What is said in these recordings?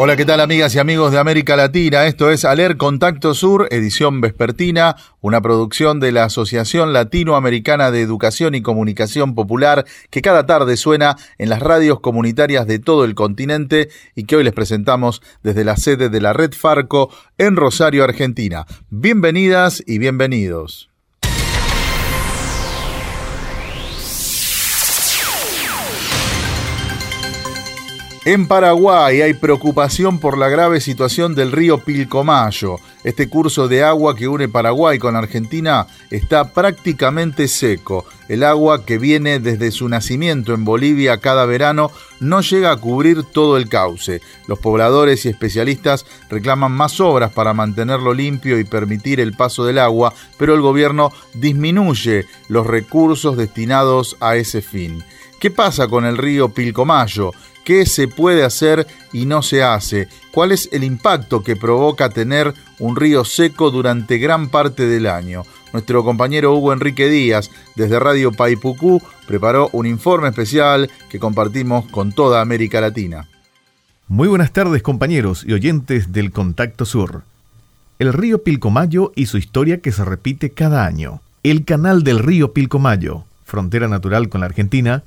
Hola, ¿qué tal amigas y amigos de América Latina? Esto es Aler Contacto Sur, edición vespertina, una producción de la Asociación Latinoamericana de Educación y Comunicación Popular que cada tarde suena en las radios comunitarias de todo el continente y que hoy les presentamos desde la sede de la Red Farco en Rosario, Argentina. Bienvenidas y bienvenidos. En Paraguay hay preocupación por la grave situación del río Pilcomayo. Este curso de agua que une Paraguay con Argentina está prácticamente seco. El agua que viene desde su nacimiento en Bolivia cada verano no llega a cubrir todo el cauce. Los pobladores y especialistas reclaman más obras para mantenerlo limpio y permitir el paso del agua, pero el gobierno disminuye los recursos destinados a ese fin. ¿Qué pasa con el río Pilcomayo? Qué se puede hacer y no se hace, cuál es el impacto que provoca tener un río seco durante gran parte del año. Nuestro compañero Hugo Enrique Díaz, desde Radio Paipucú, preparó un informe especial que compartimos con toda América Latina. Muy buenas tardes compañeros y oyentes del Contacto Sur. El río Pilcomayo y su historia que se repite cada año. El canal del río Pilcomayo, frontera natural con la Argentina,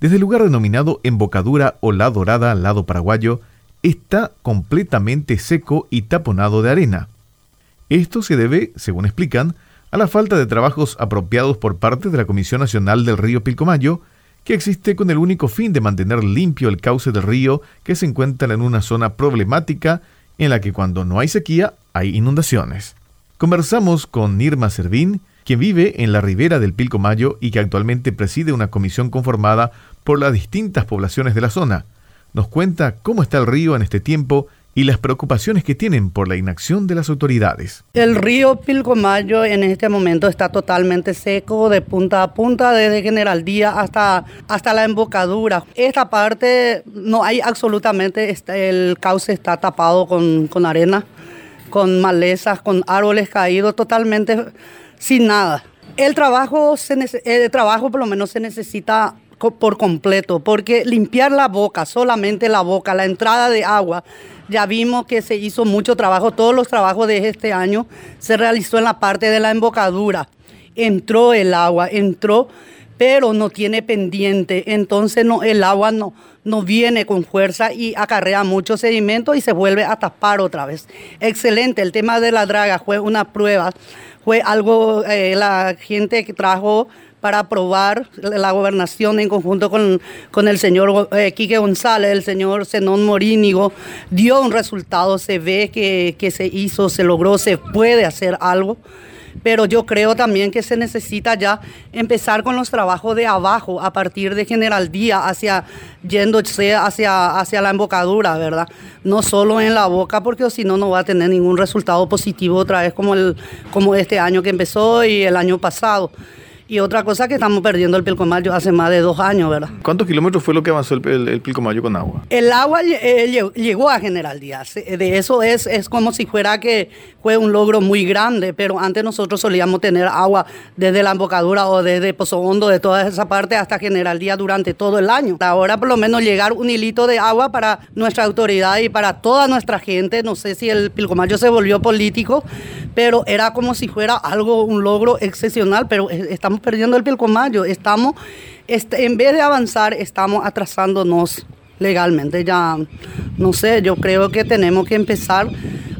desde el lugar denominado Embocadura o La Dorada, lado paraguayo, está completamente seco y taponado de arena. Esto se debe, según explican, a la falta de trabajos apropiados por parte de la Comisión Nacional del Río Pilcomayo, que existe con el único fin de mantener limpio el cauce del río que se encuentra en una zona problemática en la que cuando no hay sequía hay inundaciones. Conversamos con Nirma Servín, quien vive en la ribera del Pilcomayo y que actualmente preside una comisión conformada por las distintas poblaciones de la zona. Nos cuenta cómo está el río en este tiempo y las preocupaciones que tienen por la inacción de las autoridades. El río Pilcomayo en este momento está totalmente seco de punta a punta, desde General Díaz hasta, hasta la embocadura. Esta parte no hay absolutamente, el cauce está tapado con, con arena, con malezas, con árboles caídos, totalmente sin nada. El trabajo, se, el trabajo por lo menos se necesita por completo, porque limpiar la boca, solamente la boca, la entrada de agua, ya vimos que se hizo mucho trabajo, todos los trabajos de este año se realizó en la parte de la embocadura. Entró el agua, entró, pero no tiene pendiente, entonces no, el agua no, no viene con fuerza y acarrea mucho sedimento y se vuelve a tapar otra vez. Excelente, el tema de la draga fue una prueba fue algo, eh, la gente que trajo para aprobar la gobernación en conjunto con, con el señor eh, Quique González, el señor Zenón Morínigo, dio un resultado, se ve que, que se hizo, se logró, se puede hacer algo pero yo creo también que se necesita ya empezar con los trabajos de abajo, a partir de General Día, hacia, yéndose hacia, hacia la embocadura, ¿verdad? No solo en la boca, porque si no, no va a tener ningún resultado positivo otra vez como, el, como este año que empezó y el año pasado. Y otra cosa que estamos perdiendo el Pilcomayo hace más de dos años, ¿verdad? ¿Cuántos kilómetros fue lo que avanzó el, Pilcomayo con agua? El agua eh, llegó a General Díaz. De eso es, es como si fuera que fue un logro muy grande, pero antes nosotros solíamos tener agua desde la embocadura o desde Pozo Hondo, de toda esa parte hasta General Díaz durante todo el año. Ahora por lo menos llegar un hilito de agua para nuestra autoridad y para toda nuestra gente. No sé si el Pilcomayo se volvió político, pero era como si fuera algo, un logro excepcional, pero estamos perdiendo el Pilcomayo, estamos, este, en vez de avanzar, estamos atrasándonos legalmente. Ya, no sé, yo creo que tenemos que empezar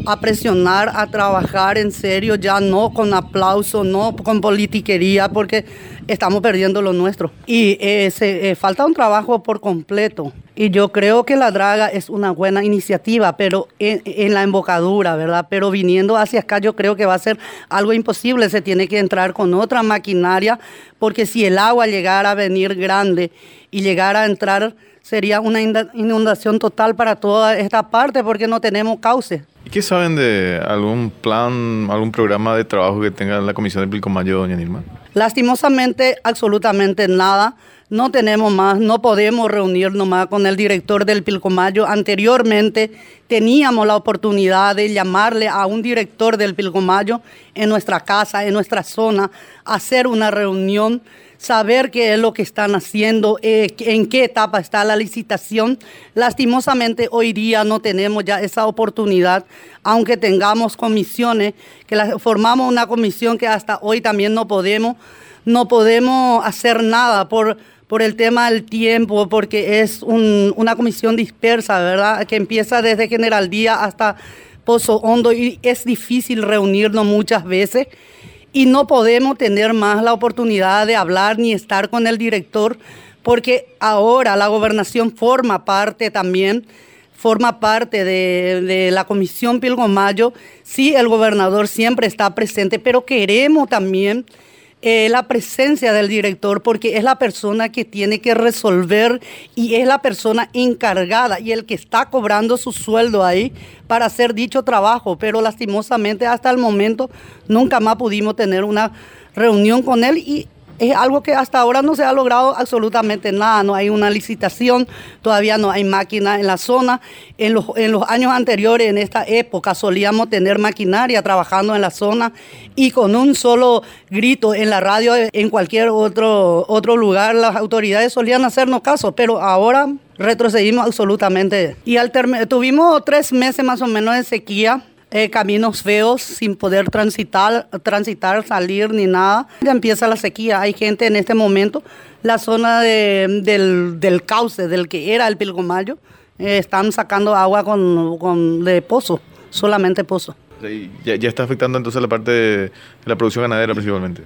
a presionar, a trabajar en serio, ya no con aplauso, no con politiquería, porque estamos perdiendo lo nuestro. Y eh, se, eh, falta un trabajo por completo. Y yo creo que la draga es una buena iniciativa, pero en, la embocadura, ¿verdad? Pero viniendo hacia acá yo creo que va a ser algo imposible. Se tiene que entrar con otra maquinaria, porque si el agua llegara a venir grande y llegara a entrar, sería una inundación total para toda esta parte, porque no tenemos cauce. ¿Y qué saben de algún plan, algún programa de trabajo que tenga la Comisión de Pilcomayo, doña Nirma? Lastimosamente, absolutamente nada. No tenemos más, no podemos reunirnos más con el director del Pilcomayo. Anteriormente teníamos la oportunidad de llamarle a un director del Pilcomayo en nuestra casa, en nuestra zona, hacer una reunión saber qué es lo que están haciendo, eh, en qué etapa está la licitación. Lastimosamente hoy día no tenemos ya esa oportunidad, aunque tengamos comisiones, que formamos una comisión que hasta hoy también no podemos, no podemos hacer nada por por el tema del tiempo, porque es una comisión dispersa, ¿verdad? Que empieza desde General Día hasta Pozo Hondo y es difícil reunirnos muchas veces y no podemos tener más la oportunidad de hablar ni estar con el director porque ahora la gobernación forma parte también, forma parte de, la comisión Pilgomayo. Sí, el gobernador siempre está presente, pero queremos también eh, la presencia del director porque es la persona que tiene que resolver y es la persona encargada y el que está cobrando su sueldo ahí para hacer dicho trabajo. Pero lastimosamente hasta el momento nunca más pudimos tener una reunión con él y es algo que hasta ahora no se ha logrado absolutamente nada. No hay una licitación, todavía no hay máquina en la zona. En los, en los años anteriores, en esta época, solíamos tener maquinaria trabajando en la zona y con un solo grito en la radio, en cualquier otro, otro lugar, las autoridades solían hacernos caso, pero ahora retrocedimos absolutamente. Y al tuvimos tres meses más o menos de sequía eh, caminos feos sin poder transitar, transitar, salir ni nada. Ya empieza la sequía. Hay gente en este momento, la zona del, cauce, del que era el Pilgomayo, eh, están sacando agua con, con, de pozo, solamente pozo. ya, está afectando entonces la parte de la producción ganadera principalmente.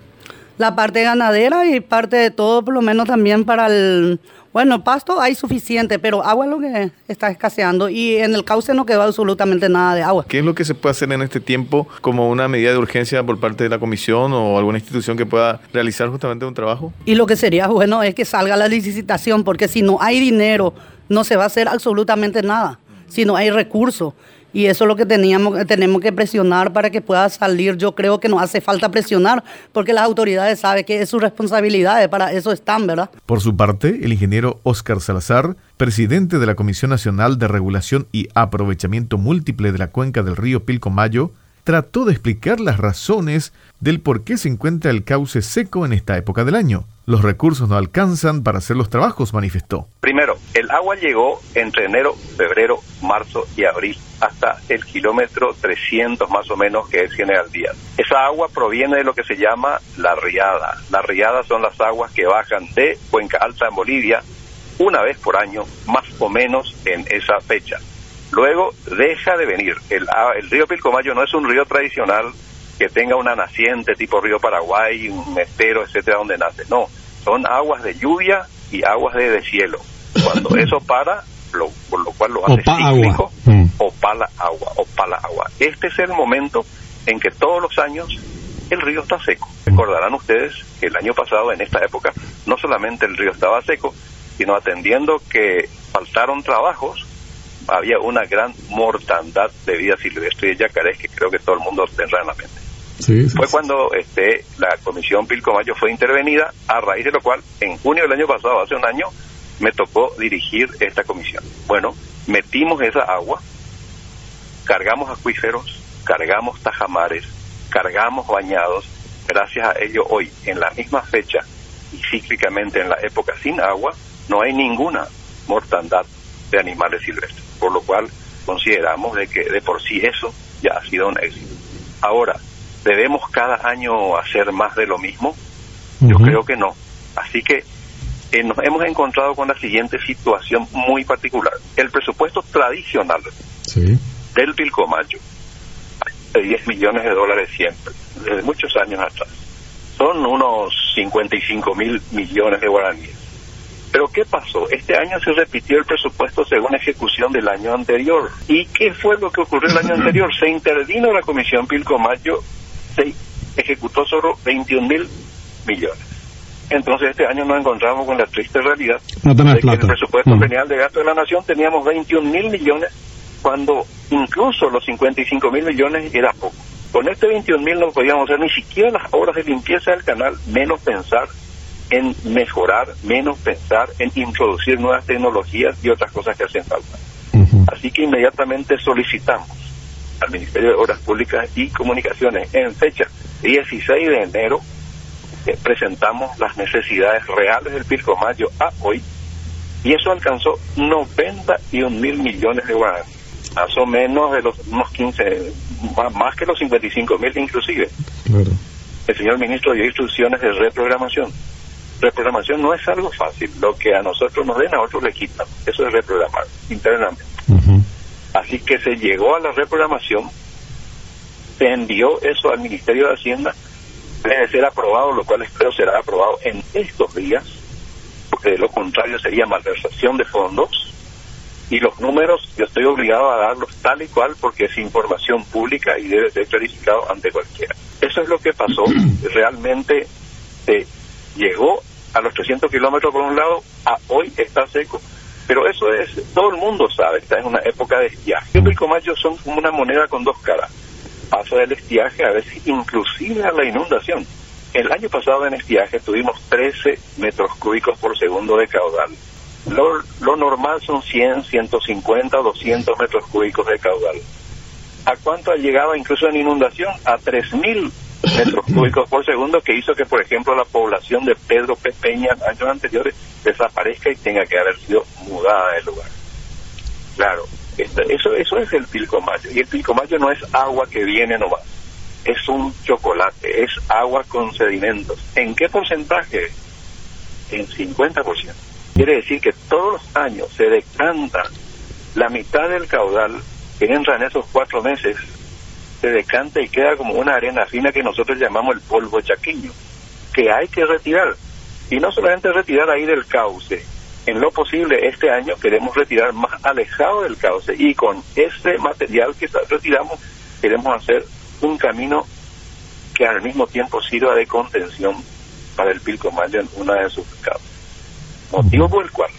La parte ganadera y parte de todo, por lo menos también para el bueno, pasto hay suficiente, pero agua es lo que está escaseando y en el cauce no quedó absolutamente nada de agua. ¿Qué es lo que se puede hacer en este tiempo como una medida de urgencia por parte de la comisión o alguna institución que pueda realizar justamente un trabajo? Y lo que sería bueno es que salga la licitación, porque si no hay dinero, no se va a hacer absolutamente nada, si no hay recursos. Y eso es lo que teníamos, tenemos que presionar para que pueda salir. Yo creo que nos hace falta presionar porque las autoridades saben que es su responsabilidad, para eso están, ¿verdad? Por su parte, el ingeniero Óscar Salazar, presidente de la Comisión Nacional de Regulación y Aprovechamiento Múltiple de la Cuenca del Río Pilcomayo, trató de explicar las razones del por qué se encuentra el cauce seco en esta época del año. Los recursos no alcanzan para hacer los trabajos, manifestó. Primero, el agua llegó entre enero, febrero, marzo y abril hasta el kilómetro 300 más o menos que es General Díaz. Esa agua proviene de lo que se llama la riada. La riada son las aguas que bajan de Cuenca Alta en Bolivia una vez por año, más o menos en esa fecha. Luego deja de venir. El, el río Pilcomayo no es un río tradicional que tenga una naciente tipo río Paraguay, un estero, etcétera, donde nace. No, son aguas de lluvia y aguas de deshielo. Cuando eso para, lo, por lo cual lo hace cíclico, mm. opala agua, opala agua. Este es el momento en que todos los años el río está seco. Recordarán ustedes que el año pasado, en esta época, no solamente el río estaba seco, sino atendiendo que faltaron trabajos, había una gran mortandad de vida silvestre y yacarés que creo que todo el mundo tendrá en la mente fue cuando este, la comisión Pilcomayo fue intervenida, a raíz de lo cual, en junio del año pasado, hace un año, me tocó dirigir esta comisión. Bueno, metimos esa agua, cargamos acuíferos, cargamos tajamares, cargamos bañados, gracias a ello hoy, en la misma fecha y cíclicamente en la época sin agua, no hay ninguna mortandad de animales silvestres, por lo cual consideramos de que de por sí eso ya ha sido un éxito. Ahora, ¿Debemos cada año hacer más de lo mismo? Yo creo que no. Así que eh, nos hemos encontrado con la siguiente situación muy particular. El presupuesto tradicional del Pilcomayo, de 10 millones de dólares siempre, desde muchos años atrás, son unos 55 mil millones de guaraníes. Pero ¿qué pasó? Este año se repitió el presupuesto según ejecución del año anterior. ¿Y qué fue lo que ocurrió el año anterior? Se intervino la Comisión Pilcomayo se ejecutó solo 21 mil millones. Entonces este año nos encontramos con la triste realidad de que en el presupuesto mm. general de gasto de la nación teníamos 21 mil millones cuando incluso los 55 mil millones era poco. Con este 21 mil no podíamos hacer ni siquiera las obras de limpieza del canal, menos pensar en mejorar, menos pensar en introducir nuevas tecnologías y otras cosas que hacen falta. Así que inmediatamente solicitamos al Ministerio de Obras Públicas y Comunicaciones en fecha 16 de enero eh, presentamos las necesidades reales del Pilcomayo a hoy y eso alcanzó 91 mil millones de guaraníes, más o menos de los unos 15, más, que los 55 mil inclusive. El señor ministro dio instrucciones de reprogramación. Reprogramación no es algo fácil, lo que a nosotros nos den a otros le quitan, eso es reprogramar internamente. Así que se llegó a la reprogramación, se envió eso al Ministerio de Hacienda, debe ser aprobado, lo cual espero será aprobado en estos días, porque de lo contrario sería malversación de fondos, y los números yo estoy obligado a darlos tal y cual porque es información pública y debe ser verificado ante cualquiera. Eso es lo que pasó, realmente se llegó a los 300 kilómetros por un lado, a hoy está seco, pero eso es, todo el mundo sabe, está en una época de estiaje. El Pilcomayo son como una moneda con dos caras. Pasa del estiaje a veces inclusive a la inundación. El año pasado en estiaje tuvimos 13 metros cúbicos por segundo de caudal. Lo, lo normal son 100, 150, 200 metros cúbicos de caudal. ¿A cuánto ha llegado incluso en inundación? A 3.000 metros cúbicos por segundo, que hizo que, por ejemplo, la población de Pedro Pepeña años anteriores desaparezca y tenga que haber sido mudada del lugar. Claro, eso, eso es el pilcomayo. Y el pilcomayo no es agua que viene nomás, es un chocolate, es agua con sedimentos. ¿En qué porcentaje? En 50%. Quiere decir que todos los años se decanta la mitad del caudal que entra en esos cuatro meses se decanta y queda como una arena fina que nosotros llamamos el polvo chaquiño, que hay que retirar. Y no solamente retirar ahí del cauce, en lo posible este año queremos retirar más alejado del cauce y con este material que retiramos queremos hacer un camino que al mismo tiempo sirva de contención para el Pilcomayo en una de sus causas. Motivo por el cual,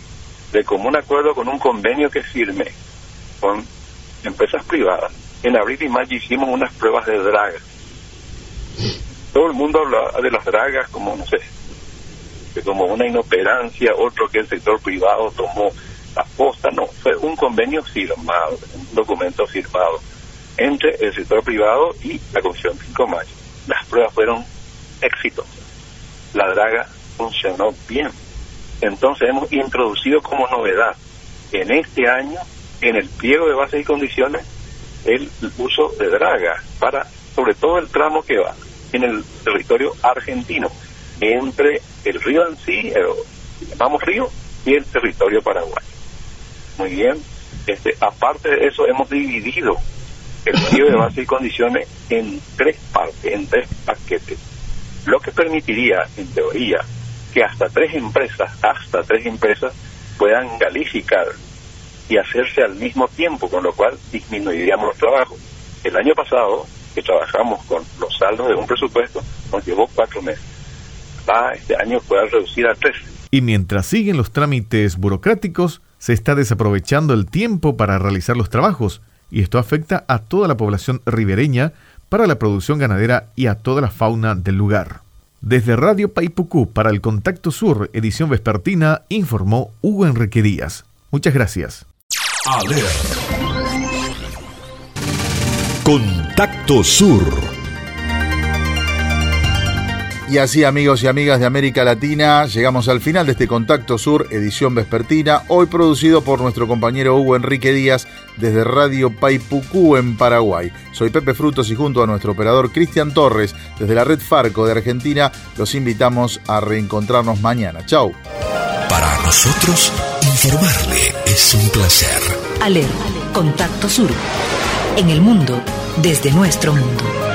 de común acuerdo con un convenio que firme con empresas privadas, en abril y mayo hicimos unas pruebas de dragas. Todo el mundo habla de las dragas como, no sé, como una inoperancia, otro que el sector privado tomó la posta, no, fue un convenio firmado, un documento firmado entre el sector privado y la Comisión 5 Mayo. Las pruebas fueron exitosas. La draga funcionó bien. Entonces hemos introducido como novedad en este año, en el pliego de bases y condiciones, el uso de draga para sobre todo el tramo que va en el territorio argentino entre el río en sí, el, llamamos río, y el territorio paraguayo. Muy bien, este, aparte de eso hemos dividido el río de base y condiciones en tres partes, en tres paquetes, lo que permitiría, en teoría, que hasta tres empresas, hasta tres empresas puedan calificar y hacerse al mismo tiempo, con lo cual disminuiríamos los trabajos. El año pasado, que trabajamos con los saldos de un presupuesto, nos llevó cuatro meses. Ah, este año puede reducir a tres. Y mientras siguen los trámites burocráticos, se está desaprovechando el tiempo para realizar los trabajos, y esto afecta a toda la población ribereña para la producción ganadera y a toda la fauna del lugar. Desde Radio Paipucú para el Contacto Sur, edición vespertina, informó Hugo Enrique Díaz. Muchas gracias. Contacto Sur. Y así amigos y amigas de América Latina, llegamos al final de este Contacto Sur, edición vespertina, hoy producido por nuestro compañero Hugo Enrique Díaz desde Radio Paipucú en Paraguay. Soy Pepe Frutos y junto a nuestro operador Cristian Torres desde la red Farco de Argentina, los invitamos a reencontrarnos mañana. Chau. Para nosotros, informarle es un placer. ALER, Contacto Sur. En el mundo, desde nuestro mundo.